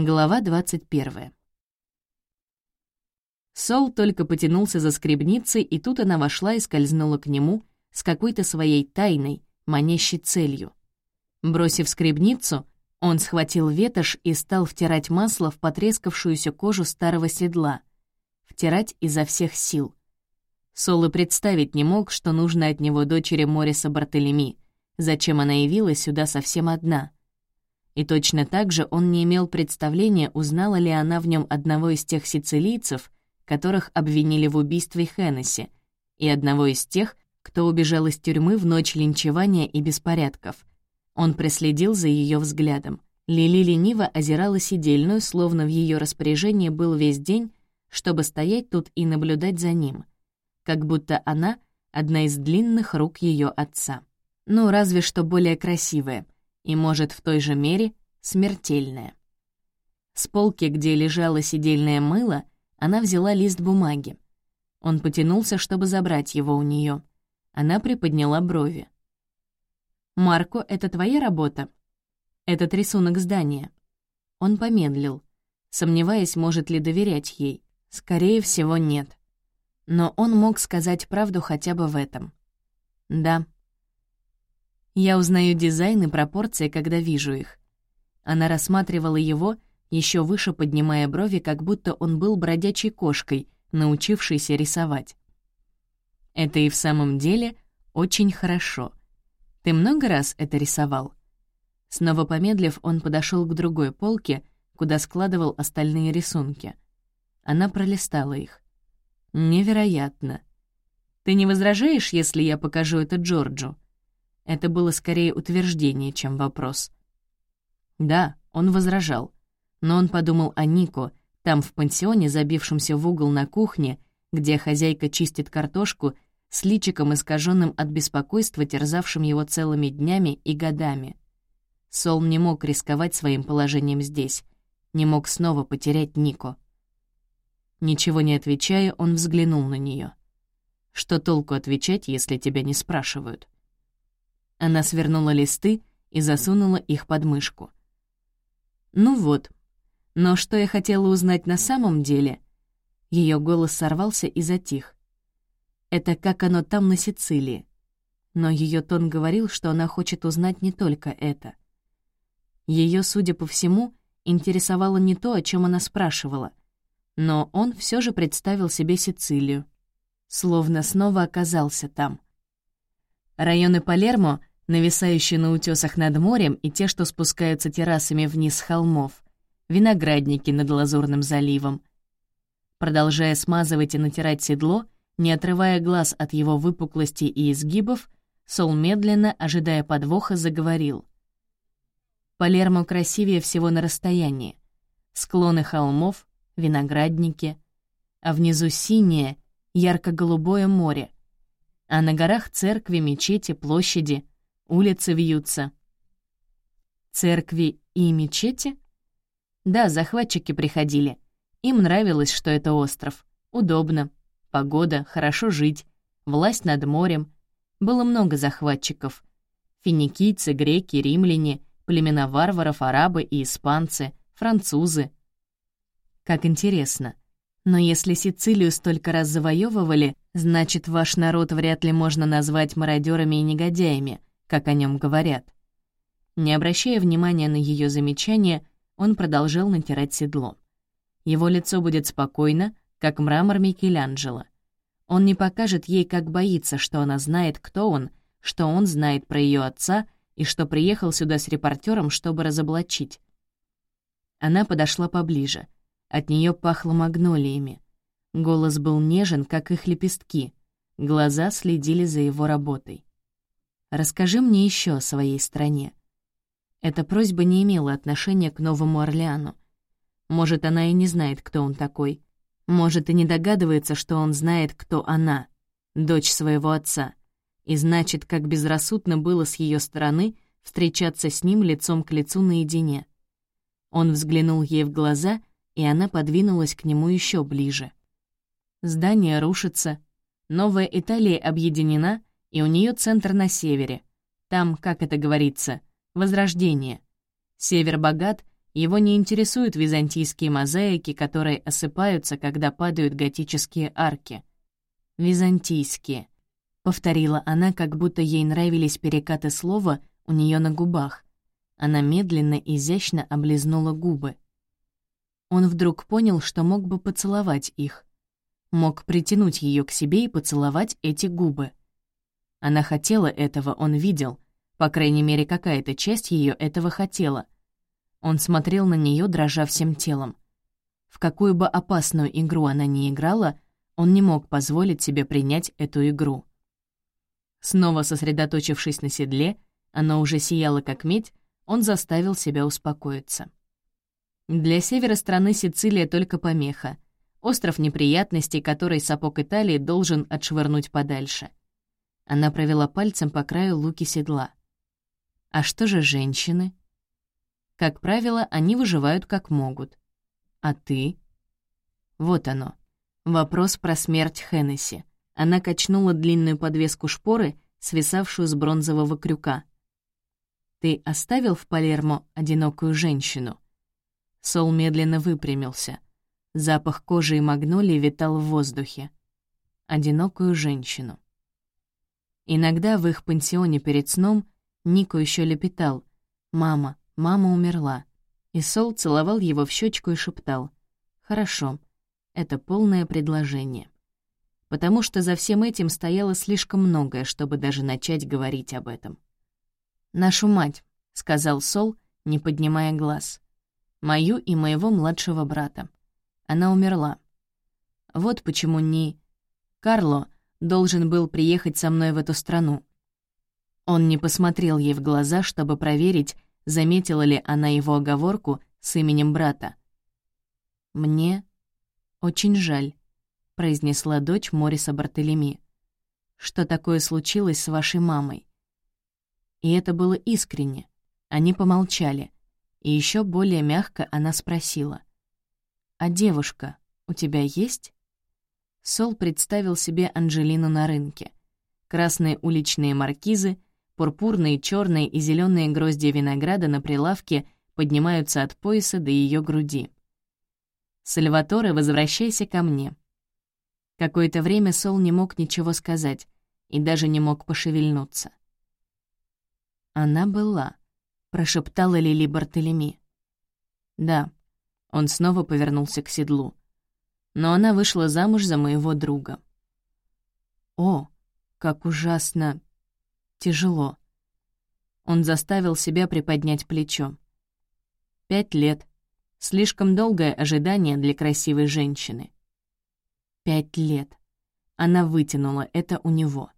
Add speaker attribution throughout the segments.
Speaker 1: Глава 21. Сол только потянулся за скребницей, и тут она вошла и скользнула к нему с какой-то своей тайной, манящей целью. Бросив скребницу, он схватил ветошь и стал втирать масло в потрескавшуюся кожу старого седла. Втирать изо всех сил. Сол и представить не мог, что нужно от него дочери Мориса Бартолеми, зачем она явилась сюда совсем одна — и точно так же он не имел представления, узнала ли она в нем одного из тех сицилийцев, которых обвинили в убийстве Хеннесси, и одного из тех, кто убежал из тюрьмы в ночь линчевания и беспорядков. Он проследил за ее взглядом. Лили лениво озирала сидельную, словно в ее распоряжении был весь день, чтобы стоять тут и наблюдать за ним. Как будто она — одна из длинных рук ее отца. Ну, разве что более красивая — и, может, в той же мере смертельное. С полки, где лежало сидельное мыло, она взяла лист бумаги. Он потянулся, чтобы забрать его у нее. Она приподняла брови. «Марко, это твоя работа?» «Этот рисунок здания». Он помедлил, сомневаясь, может ли доверять ей. Скорее всего, нет. Но он мог сказать правду хотя бы в этом. «Да», я узнаю дизайн и пропорции, когда вижу их. Она рассматривала его, еще выше поднимая брови, как будто он был бродячей кошкой, научившейся рисовать. Это и в самом деле очень хорошо. Ты много раз это рисовал? Снова помедлив, он подошел к другой полке, куда складывал остальные рисунки. Она пролистала их. «Невероятно. Ты не возражаешь, если я покажу это Джорджу?» Это было скорее утверждение, чем вопрос. Да, он возражал. Но он подумал о Нико, там в пансионе, забившемся в угол на кухне, где хозяйка чистит картошку, с личиком искаженным от беспокойства, терзавшим его целыми днями и годами. Сол не мог рисковать своим положением здесь, не мог снова потерять Нико. Ничего не отвечая, он взглянул на нее. Что толку отвечать, если тебя не спрашивают? Она свернула листы и засунула их под мышку. «Ну вот. Но что я хотела узнать на самом деле?» Ее голос сорвался и затих. «Это как оно там на Сицилии». Но ее тон говорил, что она хочет узнать не только это. Ее, судя по всему, интересовало не то, о чем она спрашивала, но он все же представил себе Сицилию, словно снова оказался там. Районы Палермо нависающие на утесах над морем, и те, что спускаются террасами вниз холмов, виноградники над Лазурным заливом. Продолжая смазывать и натирать седло, не отрывая глаз от его выпуклости и изгибов, Сол медленно, ожидая подвоха, заговорил. Палермо красивее всего на расстоянии. Склоны холмов, виноградники, а внизу синее, ярко-голубое море, а на горах церкви, мечети, площади — улицы вьются. Церкви и мечети? Да, захватчики приходили. Им нравилось, что это остров. Удобно. Погода, хорошо жить. Власть над морем. Было много захватчиков. Финикийцы, греки, римляне, племена варваров, арабы и испанцы, французы. Как интересно. Но если Сицилию столько раз завоевывали, значит, ваш народ вряд ли можно назвать мародерами и негодяями — как о нем говорят. Не обращая внимания на ее замечание, он продолжил натирать седло. Его лицо будет спокойно, как мрамор Микеланджело. Он не покажет ей, как боится, что она знает, кто он, что он знает про ее отца и что приехал сюда с репортером, чтобы разоблачить. Она подошла поближе. От нее пахло магнолиями. Голос был нежен, как их лепестки. Глаза следили за его работой. Расскажи мне еще о своей стране». Эта просьба не имела отношения к Новому Орлеану. Может, она и не знает, кто он такой. Может, и не догадывается, что он знает, кто она, дочь своего отца. И значит, как безрассудно было с ее стороны встречаться с ним лицом к лицу наедине. Он взглянул ей в глаза, и она подвинулась к нему еще ближе. Здание рушится, Новая Италия объединена, и у нее центр на севере. Там, как это говорится, возрождение. Север богат, Его не интересуют византийские мозаики, которые осыпаются, когда падают готические арки. «Византийские», — повторила она, как будто ей нравились перекаты слова у нее на губах. Она медленно, изящно облизнула губы. Он вдруг понял, что мог бы поцеловать их. Мог притянуть ее к себе и поцеловать эти губы. Она хотела этого, он видел. По крайней мере, какая-то часть ее этого хотела. Он смотрел на нее, дрожа всем телом. В какую бы опасную игру она ни играла, он не мог позволить себе принять эту игру. Снова сосредоточившись на седле, оно уже сияло как медь, он заставил себя успокоиться. Для севера страны Сицилия только помеха. Остров неприятностей, который сапог Италии должен отшвырнуть подальше. Она провела пальцем по краю луки седла. А что же женщины? Как правило, они выживают как могут. А ты? Вот оно. Вопрос про смерть Хеннесси. Она качнула длинную подвеску шпоры, свисавшую с бронзового крюка. «Ты оставил в Палермо одинокую женщину?» Сол медленно выпрямился. Запах кожи и магнолии витал в воздухе. Одинокую женщину. Иногда в их пансионе перед сном Нико еще лепетал «Мама, мама умерла». И Сол целовал его в щечку и шептал «Хорошо, это полное предложение». Потому что за всем этим стояло слишком многое, чтобы даже начать говорить об этом. «Нашу мать», — сказал Сол, не поднимая глаз мою и моего младшего брата. Она умерла. Вот почему не... Карло должен был приехать со мной в эту страну. Он не посмотрел ей в глаза, чтобы проверить, заметила ли она его оговорку с именем брата. «Мне очень жаль», — произнесла дочь Мориса Бартелеми. «Что такое случилось с вашей мамой?» И это было искренне. Они помолчали — и еще более мягко она спросила. «А девушка у тебя есть?» Сол представил себе Анжелину на рынке. Красные уличные маркизы, пурпурные, черные и зеленые гроздья винограда на прилавке поднимаются от пояса до ее груди. «Сальваторе, возвращайся ко мне». Какое-то время Сол не мог ничего сказать и даже не мог пошевельнуться. Она была. — прошептала Лили Бартолеми. «Да». Он снова повернулся к седлу. «Но она вышла замуж за моего друга». «О, как ужасно... тяжело». Он заставил себя приподнять плечо. «Пять лет. Слишком долгое ожидание для красивой женщины». «Пять лет». Она вытянула это у него.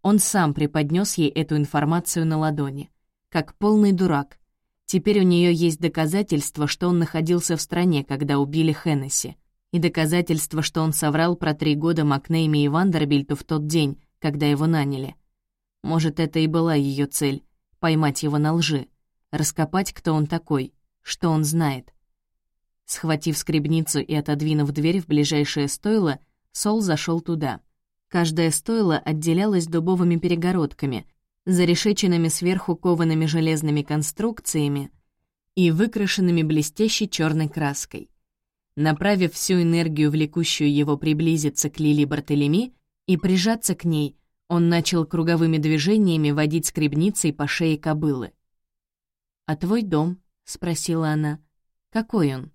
Speaker 1: Он сам преподнес ей эту информацию на ладони как полный дурак. Теперь у нее есть доказательства, что он находился в стране, когда убили Хеннесси, и доказательства, что он соврал про три года Макнейме и Вандербильту в тот день, когда его наняли. Может, это и была ее цель — поймать его на лжи, раскопать, кто он такой, что он знает. Схватив скребницу и отодвинув дверь в ближайшее стойло, Сол зашел туда. Каждое стойло отделялось дубовыми перегородками, зарешеченными сверху коваными железными конструкциями и выкрашенными блестящей черной краской. Направив всю энергию, влекущую его приблизиться к Лили Бартелеми и прижаться к ней, он начал круговыми движениями водить скребницей по шее кобылы. «А твой дом?» — спросила она. «Какой он?»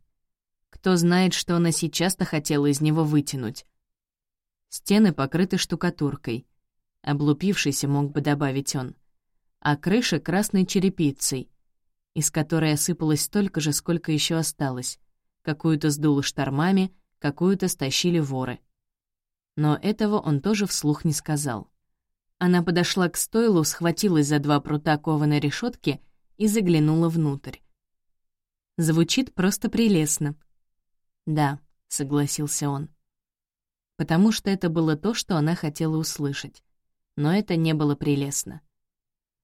Speaker 1: Кто знает, что она сейчас-то хотела из него вытянуть. Стены покрыты штукатуркой — облупившийся мог бы добавить он, а крыша красной черепицей, из которой осыпалось столько же, сколько еще осталось. Какую-то сдуло штормами, какую-то стащили воры. Но этого он тоже вслух не сказал. Она подошла к стойлу, схватилась за два прута кованой решетки и заглянула внутрь. Звучит просто прелестно. «Да», — согласился он. Потому что это было то, что она хотела услышать но это не было прелестно.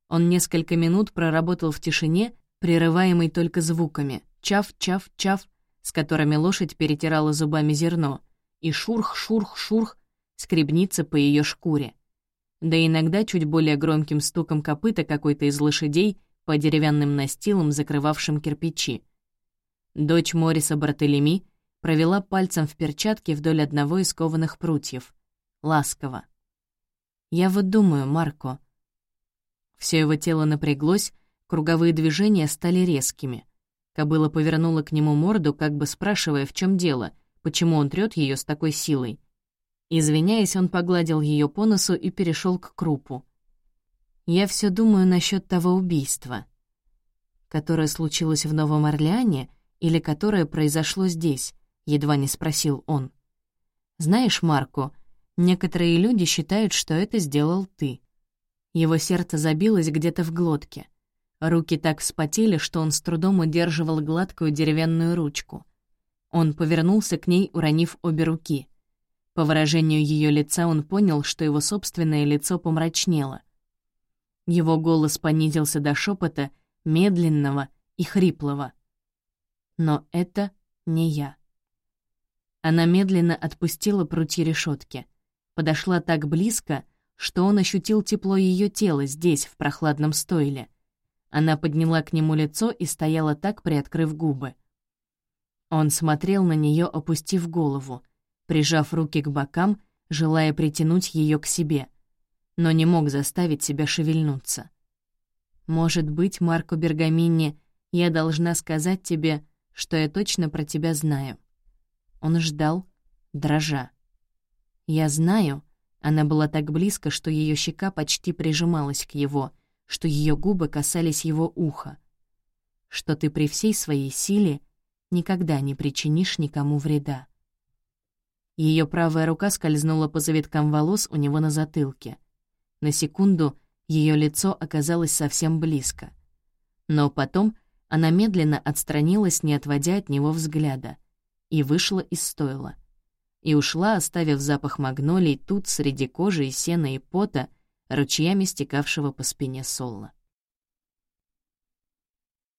Speaker 1: Он несколько минут проработал в тишине, прерываемой только звуками «чав-чав-чав», с которыми лошадь перетирала зубами зерно, и шурх-шурх-шурх скребнится по ее шкуре. Да иногда чуть более громким стуком копыта какой-то из лошадей по деревянным настилам, закрывавшим кирпичи. Дочь Мориса Бартелеми провела пальцем в перчатке вдоль одного из кованых прутьев. Ласково. «Я вот думаю, Марко...» Все его тело напряглось, круговые движения стали резкими. Кобыла повернула к нему морду, как бы спрашивая, в чем дело, почему он трёт ее с такой силой. Извиняясь, он погладил ее по носу и перешел к крупу. «Я все думаю насчет того убийства, которое случилось в Новом Орлеане или которое произошло здесь», — едва не спросил он. «Знаешь, Марко, некоторые люди считают, что это сделал ты». Его сердце забилось где-то в глотке. Руки так вспотели, что он с трудом удерживал гладкую деревянную ручку. Он повернулся к ней, уронив обе руки. По выражению ее лица он понял, что его собственное лицо помрачнело. Его голос понизился до шепота, медленного и хриплого. «Но это не я». Она медленно отпустила прутья решетки, подошла так близко, что он ощутил тепло ее тела здесь, в прохладном стойле. Она подняла к нему лицо и стояла так, приоткрыв губы. Он смотрел на нее, опустив голову, прижав руки к бокам, желая притянуть ее к себе, но не мог заставить себя шевельнуться. «Может быть, Марко Бергамини, я должна сказать тебе, что я точно про тебя знаю». Он ждал, дрожа. «Я знаю», она была так близко, что ее щека почти прижималась к его — что ее губы касались его уха, что ты при всей своей силе никогда не причинишь никому вреда. Ее правая рука скользнула по завиткам волос у него на затылке. На секунду ее лицо оказалось совсем близко. Но потом она медленно отстранилась, не отводя от него взгляда, и вышла из стойла. И ушла, оставив запах магнолий тут, среди кожи и сена и пота, ручьями стекавшего по спине Солла.